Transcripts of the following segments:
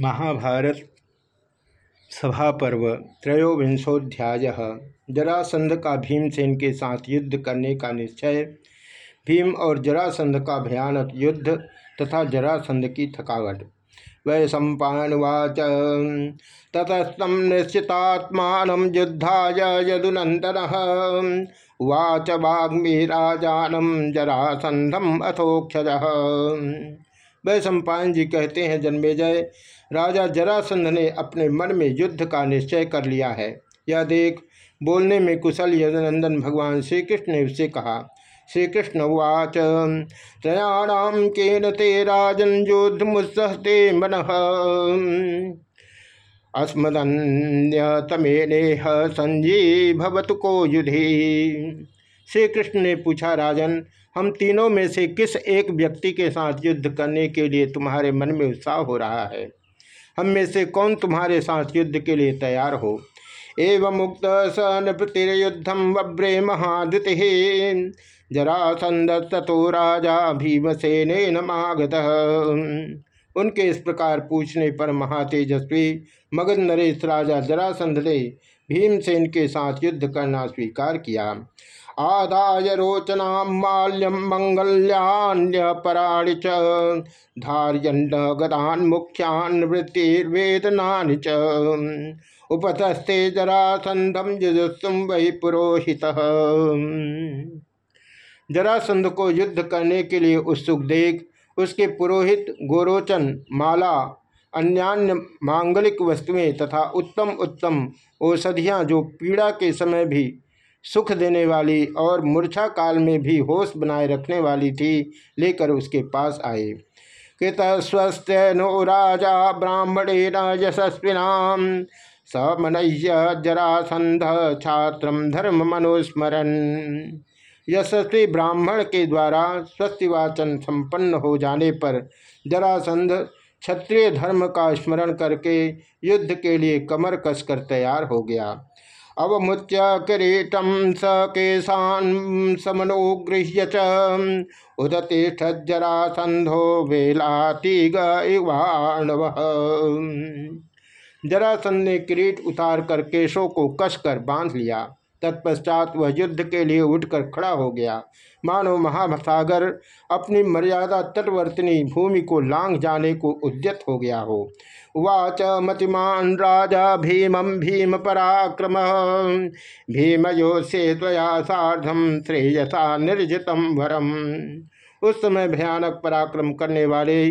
महाभारत सभा पर्व त्रयोविंशोध्याय जरासंध का भीमसेन के साथ युद्ध करने का निश्चय। भीम और जरासंध का भयानक युद्ध तथा जरासंध की थकावट। वै सम्पावाच ततस्तम निश्चितात्मा युद्धाय यदुनंदन उवाच वाग्मी राजानम जरासंधम अथोक्षज वह सम्पायन जी कहते हैं जन्मेजय राजा जरासंध ने अपने मन में युद्ध का निश्चय कर लिया है। यह देख बोलने में कुशल यदुनंदन भगवान श्री कृष्ण ने उससे कहा श्री कृष्ण उवाच। त्रयाणाम के ते राजन युद्ध मुत्सहते मन अस्मदन्यतमेनेह संजी भवत को युधि। श्री कृष्ण ने पूछा, राजन हम तीनों में से किस एक व्यक्ति के साथ युद्ध करने के लिए तुम्हारे मन में उत्साह हो रहा है? हम में से कौन तुम्हारे साथ युद्ध के लिए तैयार हो? एवं मुक्त स नृतियुद्धम वब्रे महादुति जरासंद तथो राजा भीमसेन नमागत उनके इस प्रकार पूछने पर महातेजस्वी मगध नरेश राजा जरासंध ने भीमसेन के साथ युद्ध करना स्वीकार किया। आदाय रोचना माल्यम मंगल्यान्य पराणि च धार्यंड गदान मुख्यान वृत्तिर्वेदना च। उपतस्ते जरासंधम युजुस्सुम वही पुरोहित। जरासंध को युद्ध करने के लिए उत्सुक देख उसके पुरोहित गोरोचन माला, अन्यान्य मांगलिक वस्तुएँ तथा उत्तम उत्तम औषधियाँ जो पीड़ा के समय भी सुख देने वाली और मूर्छा काल में भी होश बनाए रखने वाली थी, लेकर उसके पास आए। कृत स्वस्थ नो राजा ब्राह्मणे न ब्राह्मणेन यशस्विना मन जरासंध छात्र धर्म मनोस्मरण यशस्वी ब्राह्मण के द्वारा स्वस्तिवाचन संपन्न हो जाने पर जरासंध क्षत्रिय धर्म का स्मरण करके युद्ध के लिए कमर कसकर तैयार हो गया। अवमुच्य किरीटम स केशान समनुगृह्य च। उदतिष्ठजरासंधो वेलाती गणव जरासंध ने किरीट उतार कर केशों को कसकर बाँध लिया। तत्पश्चात वह युद्ध के लिए उठकर खड़ा हो गया। मानो महासागर अपनी मर्यादा तटवर्तनी भूमि को लांग जाने को उद्यत हो गया हो। उवाच मतिमान राजा भीमं भीम पराक्रम भीमयो से त्वया साधम श्रेयसा निर्जितम वरम। उस समय भयानक पराक्रम करने वाले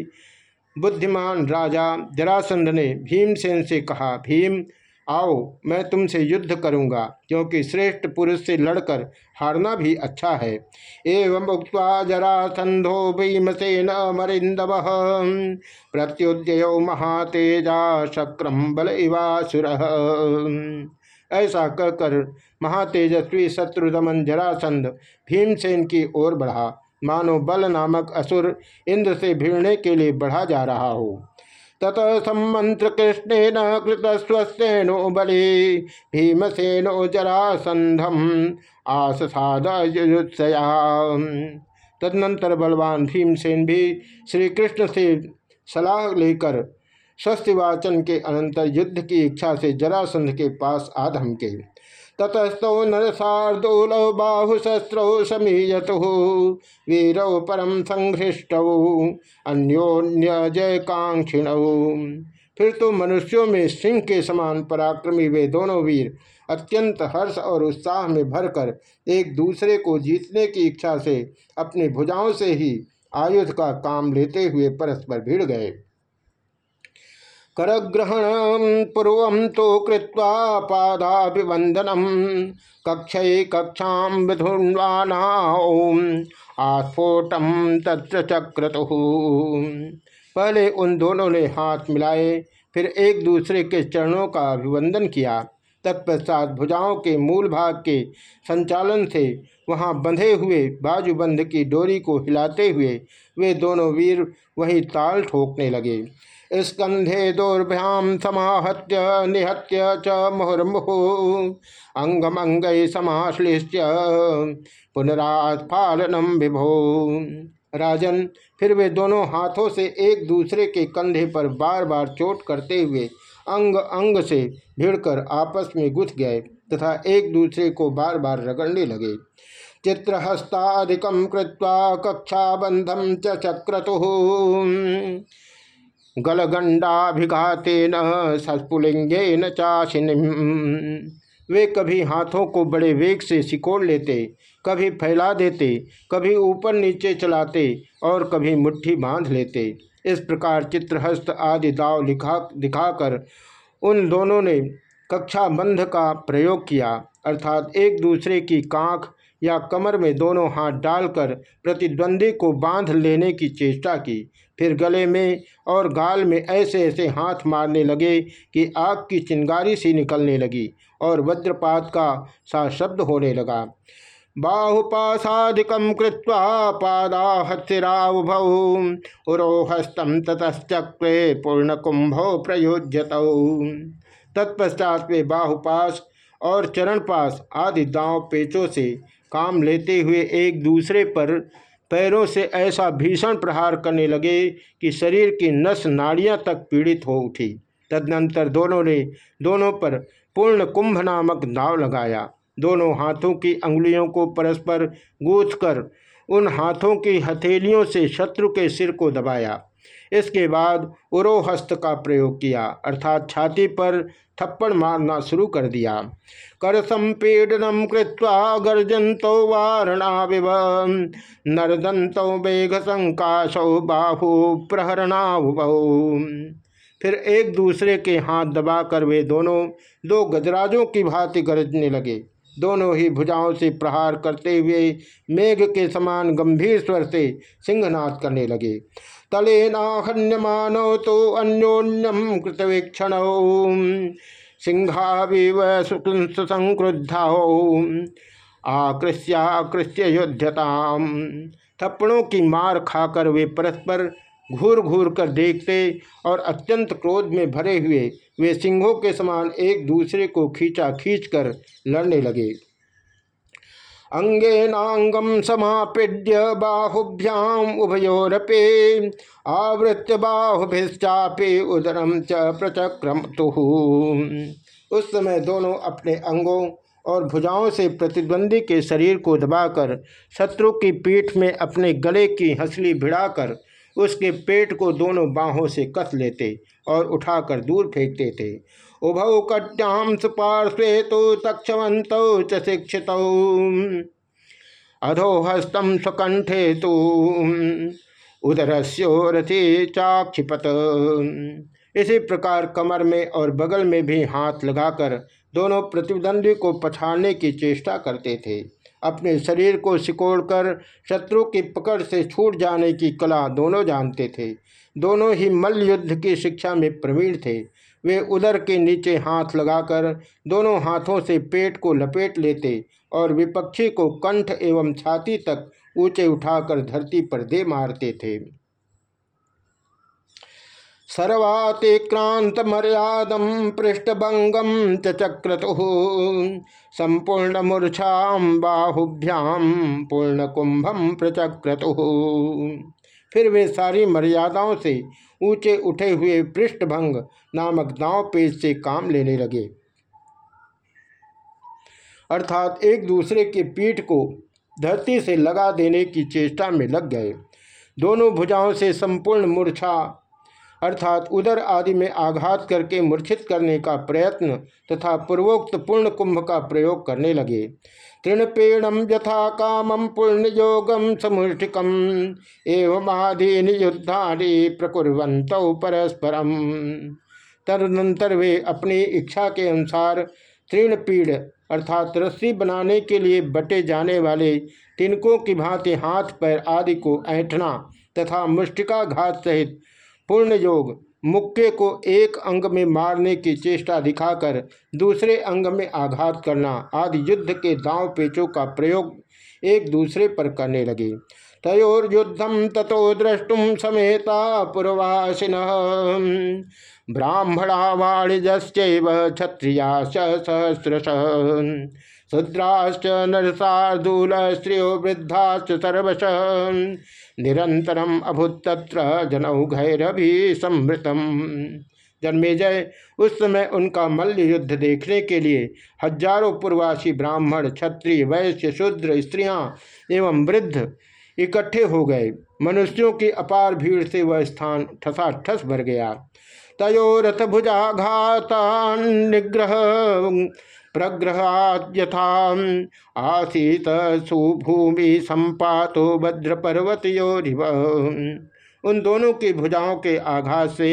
बुद्धिमान राजा जरासंध ने भीमसेन से कहा, भीम आओ, मैं तुमसे युद्ध करूँगा, क्योंकि श्रेष्ठ पुरुष से लड़कर हारना भी अच्छा है। एवं उक्वा जरासंधो भीमसेन मरिंदव प्रत्युदय महातेजा शक्रम बल इवासुर। ऐसा कहकर महातेजस्वी शत्रुदमन जरासंध भीमसेन की ओर बढ़ा। मानो बल नामक असुर इंद्र से भिड़ने के लिए बढ़ा जा रहा हो। तत सम्मंत्र कृष्णेन कृत बलि भीमसेनो जरासंधम साधया तदनंतर बलवान भीमसेन भी श्री कृष्ण से सलाह लेकर स्वस्तिवाचन के अनंतर युद्ध की इच्छा से जरासंध के पास आधम के ततस्तौ नरसार्दूल बाहुशस्त्रौ समीयतु। वीरौ परम संघृष्टौ अन्योन्य जय कांक्षिण फिर तो मनुष्यों में सिंह के समान पराक्रमी वे दोनों वीर अत्यंत हर्ष और उत्साह में भरकर एक दूसरे को जीतने की इच्छा से अपनी भुजाओं से ही आयुध का काम लेते हुए परस्पर भिड़ गए। करग्रहण पूर्व तो कृत्वा पादाभिवंदनम कक्ष कक्षा विधुन्वाना आस्फोटम तत्र चक्रतु। पहले उन दोनों ने हाथ मिलाए, फिर एक दूसरे के चरणों का अभिवंदन किया। तत्पश्चात भुजाओं के मूल भाग के संचालन से वहाँ बंधे हुए बाजूबंध की डोरी को हिलाते हुए वे दोनों वीर वहीं ताल ठोकने लगे। स्कंधे दुर्भ्याम समाहत्य, निहत्य च मुहुर्मुहु, अंगमंग समाश्लिष्य पुनरास्फालनम विभो। राजन, फिर वे दोनों हाथों से एक दूसरे के कंधे पर बार बार चोट करते हुए अंग अंग से भिड़कर आपस में गुथ गए तथा एक दूसरे को बार बार रगड़ने लगे। चित्रहस्ताधिकम कृत्वा कक्षा बंधम च चक्रतु। गलगंडाभिघातेन न चाशिनी वे कभी हाथों को बड़े वेग से सिकोड़ लेते, कभी फैला देते, कभी ऊपर नीचे चलाते और कभी मुट्ठी बाँध लेते। इस प्रकार चित्रहस्त आदि दाव लिखा, दिखाकर उन दोनों ने कक्षा बंध का प्रयोग किया, अर्थात एक दूसरे की कांख या कमर में दोनों हाथ डालकर प्रतिद्वंदी को बाँध लेने की चेष्टा की। फिर गले में और गाल में ऐसे ऐसे हाथ मारने लगे कि आग की चिंगारी सी निकलने लगी और वज्रपात का सा शब्द होने लगा। बाहुपाशादिकम कृत्वा पादाहस्तिरावभौ, उरोहस्तम ततश्चक्रे पूर्ण कुंभो प्रयोज्यत। तत्पश्चात वे बाहुपास और चरणपास आदि दांव पेचों से काम लेते हुए एक दूसरे पर पैरों से ऐसा भीषण प्रहार करने लगे कि शरीर की नस नाड़ियाँ तक पीड़ित हो उठी। तदनंतर दोनों ने, दोनों पर पूर्ण कुंभ नामक नाव लगाया। दोनों हाथों की अंगुलियों को परस्पर गूथ कर उन हाथों की हथेलियों से शत्रु के सिर को दबाया। इसके बाद उरोहस्त का प्रयोग किया, अर्थात छाती पर थप्पड़ मारना शुरू कर दिया। कर संपीडनम कृत्वा गर्जंतो वारणाविव नरदंतो बेघ संकाशो बाहु प्रहरणाभु फिर एक दूसरे के हाथ दबाकर वे दोनों दो गजराजों की भांति गरजने लगे। दोनों ही भुजाओं से प्रहार करते हुए मेघ के समान गंभीर स्वर से सिंहनाद करने लगे। तले नाहन्यमानो तो अन्योन्यम कृतवीक्षण। सिंहाविव संक्रुद्धा। आकृष्याकृष्य युद्धताम थप्पड़ों की मार खाकर वे परस्पर घूर घूर कर देखते और अत्यंत क्रोध में भरे हुए, वे सिंहों के समान एक दूसरे को खींचा खींच कर लड़ने लगे। अंगेनांगम समापीड्य बाहुभ्याम उभयोरपे आवृत्य बाहुभिश्चापे उदरम च प्रचक्रम उस समय दोनों अपने अंगों और भुजाओं से प्रतिद्वंदी के शरीर को दबाकर शत्रु की पीठ में अपने गले की हंसली भिड़ाकर उसके पेट को दोनों बाहों से कस लेते और उठाकर दूर फेंकते थे। उभौ कट्याम सुपार्श्वे तो तक्षवंत च शिक्षित अधोहस्तम स्वकंठे तो चाक्षिपत। इसी प्रकार कमर में और बगल में भी हाथ लगाकर दोनों प्रतिद्वंदी को पछाड़ने की चेष्टा करते थे। अपने शरीर को सिकोड़कर शत्रु की पकड़ से छूट जाने की कला दोनों जानते थे। दोनों ही मल्ल युद्ध की शिक्षा में प्रवीण थे। वे उदर के नीचे हाथ लगाकर दोनों हाथों से पेट को लपेट लेते और विपक्षी को कंठ एवं छाती तक ऊँचे उठाकर धरती पर दे मारते थे। सर्वातिक्रांत मर्यादम पृष्ठभंगम चक्रतु संपूर्ण मूर्छा बाहुभ्याम पूर्ण कुंभम प्रचक्रतु। फिर वे सारी मर्यादाओं से ऊँचे उठे हुए पृष्ठभंग नामक दांव पेज से काम लेने लगे। अर्थात एक दूसरे के पीठ को धरती से लगा देने की चेष्टा में लग गए। दोनों भुजाओं से संपूर्ण मूर्छा अर्थात उदर आदि में आघात करके मूर्छित करने का प्रयत्न तथा पूर्वोक्त पूर्ण कुंभ का प्रयोग करने लगे। तृणपेणम यथा कामम पूर्ण योगम समुष्टिकम एवं आदीन युद्धानि प्रकुर्वंत परस्परम। तदनंतर वे अपनी इच्छा के अनुसार तृणपीड़ अर्थात रस्सी बनाने के लिए बटे जाने वाले तिनकों की भांति हाथ पैर आदि को ऐंठना तथा मुष्टिका घात सहित पूर्ण योग, मुक्के को एक अंग में मारने की चेष्टा दिखाकर दूसरे अंग में आघात करना आदि युद्ध के दांव पेचों का प्रयोग एक दूसरे पर करने लगे। तयोर्युद्धम तथो द्रष्टुम समेता पूर्वासिन। ब्राह्मणा वाणिज्यव क्षत्रिया सहस्रश। शूद्राश्च नरसार्दूल स्त्रियो वृद्धाश्च सर्वश। निरंतरम अभुतत्र जनौघैरभि समृतम जन्मेजय उस समय उनका मल्ल युद्ध देखने के लिए हज़ारों पूर्वासी ब्राह्मण, क्षत्रिय, वैश्य, शूद्र, स्त्रियाँ एवं वृद्ध इकट्ठे हो गए। मनुष्यों की अपार भीड़ से वह स्थान ठसाठस भर गया। तयोरथ भुजाघाता प्रग्रहाद्यथा आसीत सुभूमि संपातो भद्रपर्वत योरिव उन दोनों की भुजाओं के आघात से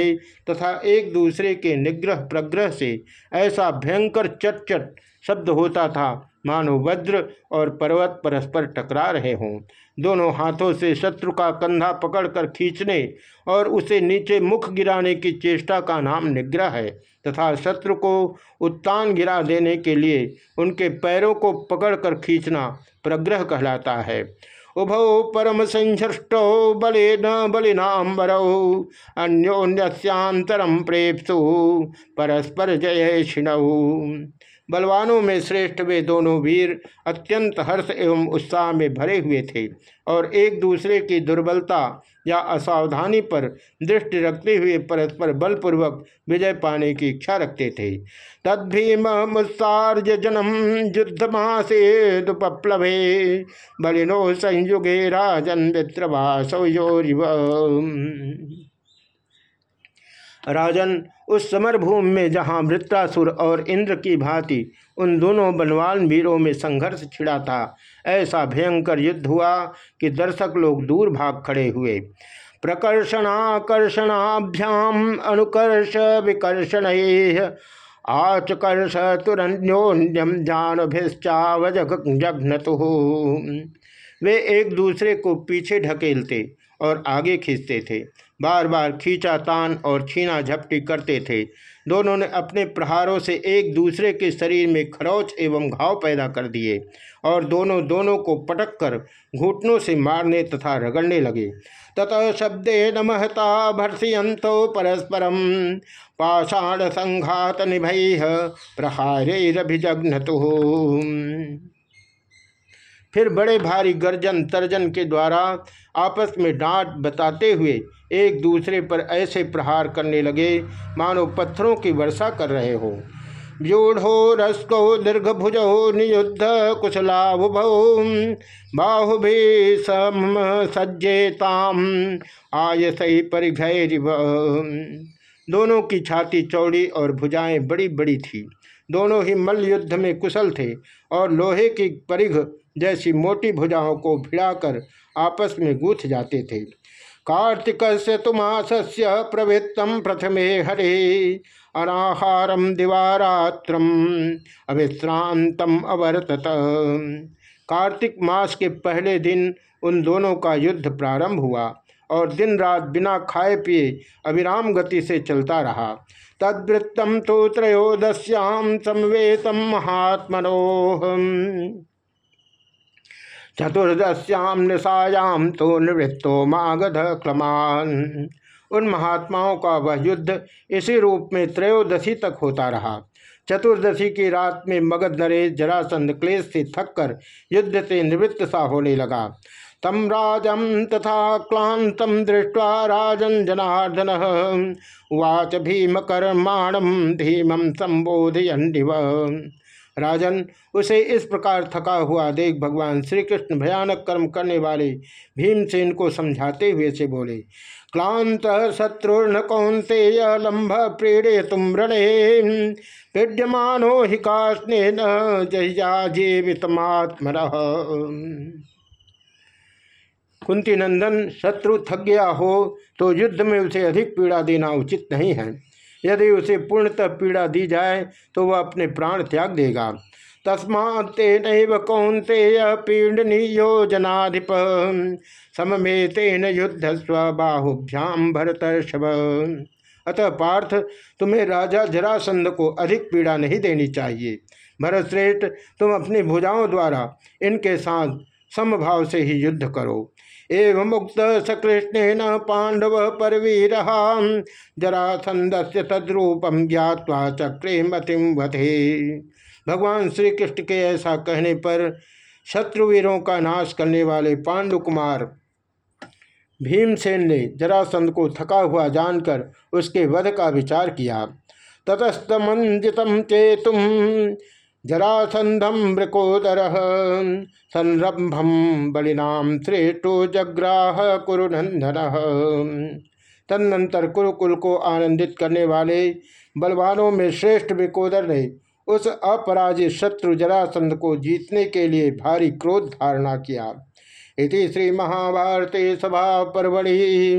तथा एक दूसरे के निग्रह प्रग्रह से ऐसा भयंकर चट चट शब्द होता था मानो वज्र और पर्वत परस्पर टकरा रहे हों। दोनों हाथों से शत्रु का कंधा पकड़कर खींचने और उसे नीचे मुख गिराने की चेष्टा का नाम निग्रह है तथा शत्रु को उत्तान गिरा देने के लिए उनके पैरों को पकड़कर खींचना प्रग्रह कहलाता है। उभौ परम संश्रष्टौ बले न बलिनाम्बरौ अन्योन्यस्यांतरम प्रेप्सु, परस्पर जय छिणऊ बलवानों में श्रेष्ठ वे दोनों वीर अत्यंत हर्ष एवं उत्साह में भरे हुए थे और एक दूसरे की दुर्बलता या असावधानी पर दृष्टि रखते हुए परस्पर बलपूर्वक विजय पाने की इच्छा रखते थे। तद्भीम मुत्सार्य जनम युद्ध मासे दुपप्लवे, बलिनो संयुगे राजन वित्रवासोरिव राजन उस समर भूमि में जहाँ वृत्तासुर और इंद्र की भांति उन दोनों बनवान वीरों में संघर्ष छिड़ा था, ऐसा भयंकर युद्ध हुआ कि दर्शक लोग दूर भाग खड़े हुए। प्रकर्षणाकर्षणाभ्याम अनुकर्ष विकर्षण आचकर्ष तुरन्योन्यम जान जघन वे एक दूसरे को पीछे ढकेलते और आगे खींचते थे। बार बार खींचा, तान और छीना, झपटी करते थे। दोनों ने अपने प्रहारों से एक दूसरे के शरीर में खरोच एवं घाव पैदा कर दिए और दोनों दोनों को पटक कर घुटनों से मारने तथा रगड़ने लगे। ततः शब्दे नमहता भर्षयंतो परस्परम। पाषाण संघात निभ निभय प्रहारेभिजघ्न फिर बड़े भारी गर्जन तर्जन के द्वारा आपस में डांट बताते हुए एक दूसरे पर ऐसे प्रहार करने लगे, मानो पत्थरों की वर्षा कर रहे हो। व्यूढ़ो रस्को दीर्घभुजो नियुद्ध कुशलाभुभौ बाहुभि सज्जेताम आयसई परिघैरिव दोनों की छाती चौड़ी और भुजाएँ बड़ी बड़ी थी। दोनों ही मल्ल युद्ध में कुशल थे और लोहे की परिघ जैसी मोटी भुजाओं को भिड़ाकर आपस में गूथ जाते थे। कार्तिक से तुमास्य प्रवृत्तम प्रथमे हरे अनाहारम दिवारात्रम अविश्रांतम अवर्तत। कार्तिक मास के पहले दिन उन दोनों का युद्ध प्रारंभ हुआ और दिन रात बिना खाए पिए अविराम गति से चलता रहा। तद्वृत्तम तो त्रयोदश्याम समवेतम महात्मनोह चतुर्दश्याम निशायाम तो निवृत्तो मागध क्लमान उन महात्माओं का वह युद्ध इसी रूप में त्रयोदशी तक होता रहा। चतुर्दशी की रात में मगध नरेश जरासंध क्लेश से थककर युद्ध से निवृत्त सा होने लगा। तम राजम तथा क्लांतम दृष्टवा राजन जनार्दन। उवाच भीम कर्माणम धीमम संबोधयन राजन, उसे इस प्रकार थका हुआ देख भगवान श्री कृष्ण भयानक कर्म करने वाले भीमसेन को समझाते हुए से बोले, क्लांत शत्रुर्न कौंते लंभ प्रेड़े तुम रणे पीड्यमानो हि कास्ने जया जीवितमात्म कुंती नंदन शत्रु थक गया हो तो युद्ध में उसे अधिक पीड़ा देना उचित नहीं है। यदि उसे पूर्णतः पीड़ा दी जाए तो वह अपने प्राण त्याग देगा। तस्मात्न कौंतेय पीडनी योजनाधिप सममेतेन युद्ध स्वबाहुभ्याम भरतर्षभ। अतः पार्थ, तुम्हें राजा जरासंध को अधिक पीड़ा नहीं देनी चाहिए। भरतश्रेष्ठ, तुम अपनी भुजाओं द्वारा इनके साथ समभाव से ही युद्ध करो। एवं मुक्त सकृष्ण पांडव परवीर। जरासंद से तद्रूपम ज्ञावा चक्रे मतिम वधे। भगवान श्री कृष्ण के ऐसा कहने पर शत्रुवीरों का नाश करने वाले पांडु कुमार भीमसेन ने जरासंध को थका हुआ जानकर उसके वध का विचार किया। ततस्तमंजित चेतुम। जरासंधम मृकोदर संरंभम बलिनाम श्रेष्ठो जग्राह कुरुनंदन तदनंतर कुरुकुल को आनंदित करने वाले बलवानों में श्रेष्ठ मृकोदर ने उस अपराजित शत्रु जरासंध को जीतने के लिए भारी क्रोध धारणा किया। इति श्री महाभारते सभा परवड़ी।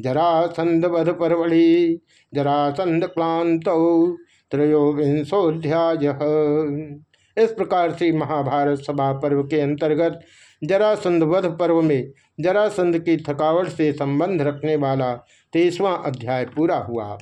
जरासंध वध परवड़ी, जरासंध क्लांत त्रयोविंशोध्याय इस प्रकार से महाभारत सभा पर्व के अंतर्गत जरासंध वध पर्व में जरासंध की थकावट से संबंध रखने वाला तेईसवां अध्याय पूरा हुआ।